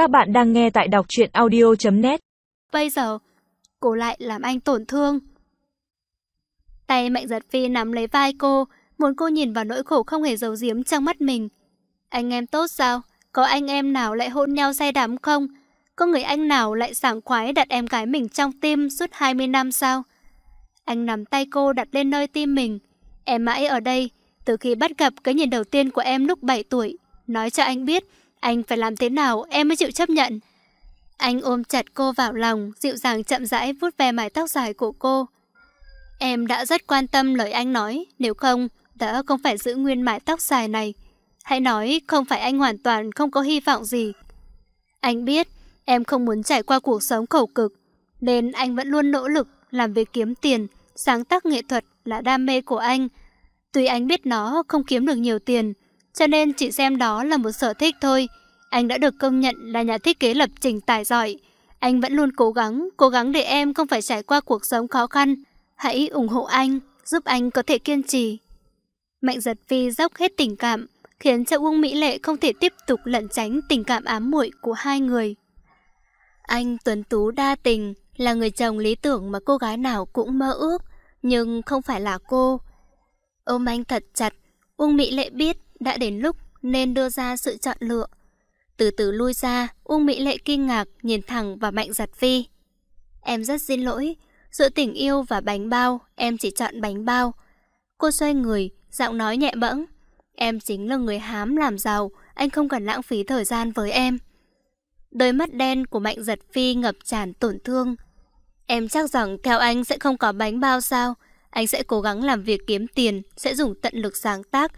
Các bạn đang nghe tại đọc truyện audio.net Bây giờ, cô lại làm anh tổn thương. Tay Mạnh Giật Phi nắm lấy vai cô, muốn cô nhìn vào nỗi khổ không hề giấu giếm trong mắt mình. Anh em tốt sao? Có anh em nào lại hôn nhau say đắm không? Có người anh nào lại sảng khoái đặt em gái mình trong tim suốt 20 năm sao? Anh nắm tay cô đặt lên nơi tim mình. Em mãi ở đây, từ khi bắt gặp cái nhìn đầu tiên của em lúc 7 tuổi. Nói cho anh biết, anh phải làm thế nào em mới chịu chấp nhận. Anh ôm chặt cô vào lòng, dịu dàng chậm rãi vuốt ve mái tóc dài của cô. Em đã rất quan tâm lời anh nói, nếu không, đã không phải giữ nguyên mái tóc dài này. Hãy nói không phải anh hoàn toàn không có hy vọng gì. Anh biết em không muốn trải qua cuộc sống khổ cực, nên anh vẫn luôn nỗ lực làm việc kiếm tiền, sáng tác nghệ thuật là đam mê của anh. Tuy anh biết nó không kiếm được nhiều tiền, cho nên chỉ xem đó là một sở thích thôi. Anh đã được công nhận là nhà thiết kế lập trình tài giỏi. Anh vẫn luôn cố gắng, cố gắng để em không phải trải qua cuộc sống khó khăn. Hãy ủng hộ anh, giúp anh có thể kiên trì. Mạnh giật phi dốc hết tình cảm, khiến cho Uông Mỹ Lệ không thể tiếp tục lẩn tránh tình cảm ám muội của hai người. Anh tuấn tú đa tình, là người chồng lý tưởng mà cô gái nào cũng mơ ước, nhưng không phải là cô. Ôm anh thật chặt, Uông Mỹ Lệ biết đã đến lúc nên đưa ra sự chọn lựa. Từ từ lui ra, Uông Mỹ Lệ kinh ngạc nhìn thẳng vào Mạnh Giật Phi. Em rất xin lỗi, giữa tình yêu và bánh bao, em chỉ chọn bánh bao. Cô xoay người, giọng nói nhẹ bẫng. Em chính là người hám làm giàu, anh không cần lãng phí thời gian với em. Đôi mắt đen của Mạnh Giật Phi ngập tràn tổn thương. Em chắc rằng theo anh sẽ không có bánh bao sao? Anh sẽ cố gắng làm việc kiếm tiền, sẽ dùng tận lực sáng tác,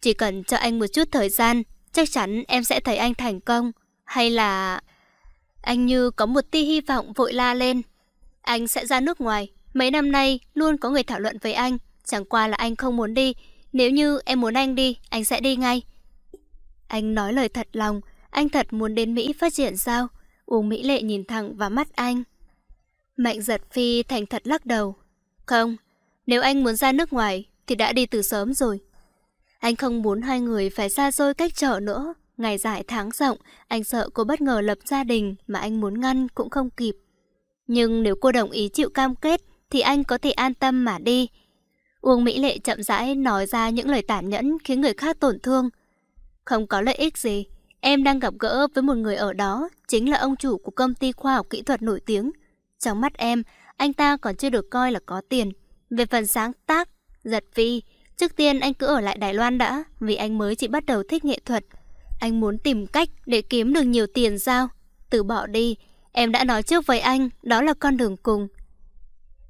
chỉ cần cho anh một chút thời gian, chắc chắn em sẽ thấy anh thành công. Hay là... Anh như có một tia hy vọng vội la lên. Anh sẽ ra nước ngoài. Mấy năm nay luôn có người thảo luận với anh. Chẳng qua là anh không muốn đi. Nếu như em muốn anh đi, anh sẽ đi ngay. Anh nói lời thật lòng. Anh thật muốn đến Mỹ phát triển sao? Uông Mỹ Lệ nhìn thẳng vào mắt anh. Mạnh giật phi thành thật lắc đầu. Không, nếu anh muốn ra nước ngoài thì đã đi từ sớm rồi. Anh không muốn hai người phải xa xôi cách trở nữa. Ngày dài tháng rộng, anh sợ cô bất ngờ lập gia đình mà anh muốn ngăn cũng không kịp. Nhưng nếu cô đồng ý chịu cam kết thì anh có thể an tâm mà đi. Uông Mỹ Lệ chậm rãi nói ra những lời tàn nhẫn khiến người khác tổn thương. Không có lợi ích gì. Em đang gặp gỡ với một người ở đó, chính là ông chủ của công ty khoa học kỹ thuật nổi tiếng. Trong mắt em, anh ta còn chưa được coi là có tiền. Về phần sáng tác, giật phi, Trước tiên anh cứ ở lại Đài Loan đã, vì anh mới chỉ bắt đầu thích nghệ thuật. Anh muốn tìm cách để kiếm được nhiều tiền sao? Từ bỏ đi, em đã nói trước với anh, đó là con đường cùng.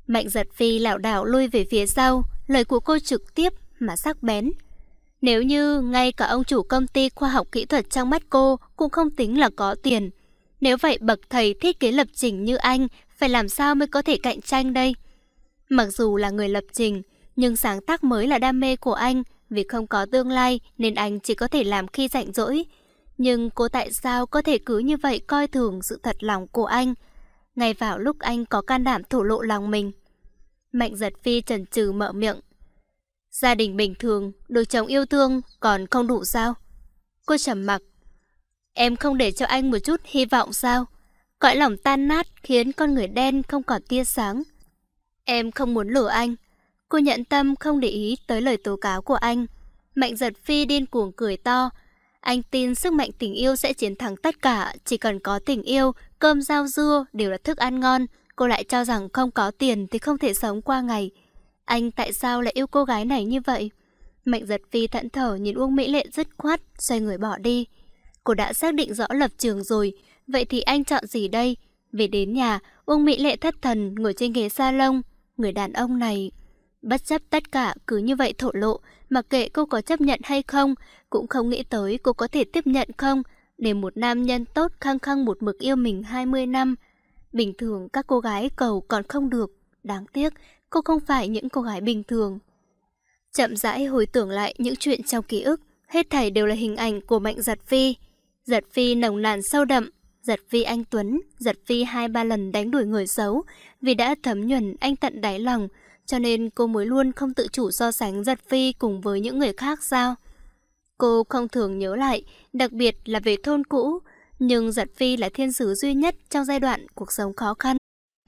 Mạnh giật phi lảo đảo lui về phía sau, lời của cô trực tiếp mà sắc bén. Nếu như ngay cả ông chủ công ty khoa học kỹ thuật trong mắt cô cũng không tính là có tiền. Nếu vậy bậc thầy thiết kế lập trình như anh phải làm sao mới có thể cạnh tranh đây? Mặc dù là người lập trình, nhưng sáng tác mới là đam mê của anh, vì không có tương lai nên anh chỉ có thể làm khi rảnh rỗi. Nhưng cô tại sao có thể cứ như vậy coi thường sự thật lòng của anh? Ngay vào lúc anh có can đảm thổ lộ lòng mình. Mạnh giật phi trần trừ mở miệng. Gia đình bình thường, được chồng yêu thương còn không đủ sao? Cô trầm mặc. Em không để cho anh một chút hy vọng sao? Cõi lòng tan nát khiến con người đen không còn tia sáng. Em không muốn lừa anh. Cô nhận tâm không để ý tới lời tố cáo của anh. Mạnh giật phi điên cuồng cười to. Anh tin sức mạnh tình yêu sẽ chiến thắng tất cả. Chỉ cần có tình yêu, cơm rau dưa đều là thức ăn ngon. Cô lại cho rằng không có tiền thì không thể sống qua ngày. Anh tại sao lại yêu cô gái này như vậy? Mạnh giật phi thẫn thở nhìn Uông Mỹ Lệ dứt khoát, xoay người bỏ đi. Cô đã xác định rõ lập trường rồi, vậy thì anh chọn gì đây? Về đến nhà, Uông Mỹ Lệ thất thần ngồi trên ghế salon. Người đàn ông này Bất chấp tất cả cứ như vậy thổ lộ, mặc kệ cô có chấp nhận hay không, cũng không nghĩ tới cô có thể tiếp nhận không, để một nam nhân tốt khăng khăng một mực yêu mình 20 năm. Bình thường các cô gái cầu còn không được, đáng tiếc cô không phải những cô gái bình thường. Chậm rãi hồi tưởng lại những chuyện trong ký ức, hết thảy đều là hình ảnh của Mạnh Giật Phi. Giật Phi nồng nàn sâu đậm, Giật Phi anh Tuấn, Giật Phi hai ba lần đánh đuổi người xấu, vì đã thấm nhuần anh tận đáy lòng, cho nên cô mới luôn không tự chủ so sánh giật phi cùng với những người khác sao? Cô không thường nhớ lại, đặc biệt là về thôn cũ. Nhưng giật phi là thiên sứ duy nhất trong giai đoạn cuộc sống khó khăn.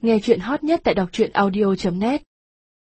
Nghe chuyện hot nhất tại đọc truyện audio.net